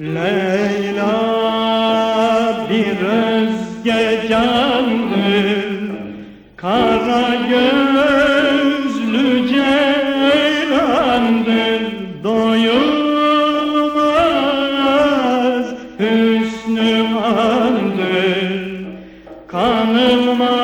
Leyla bir özge candır Kara gözlü ceylandır Doyulmaz hüsnü andır. Kanılmaz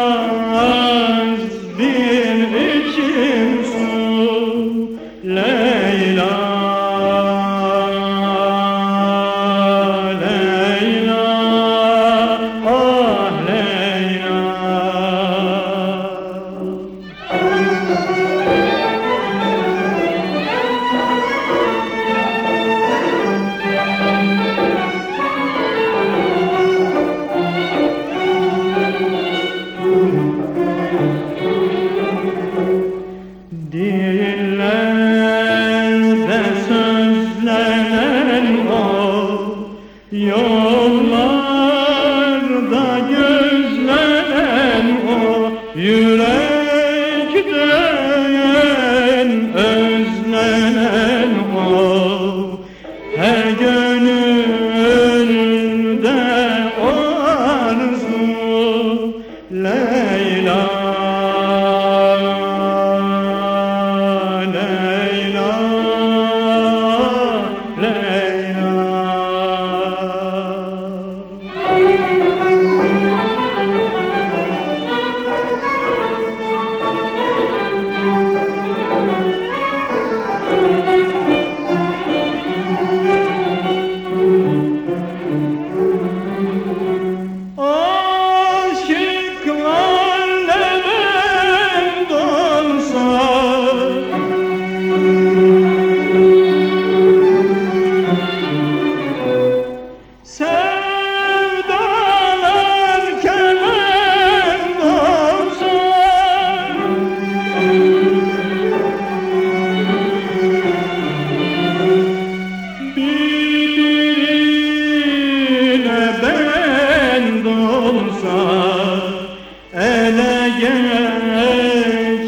yollarda gözlenen o yürekte uzak ele geçmez.